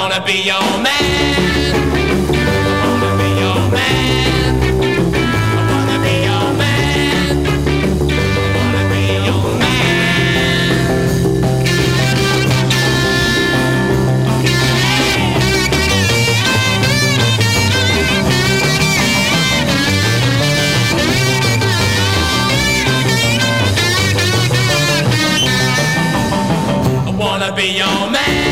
wanna be your man. I wanna be your man. I wanna be your man. I wanna be your man. I wanna be your man.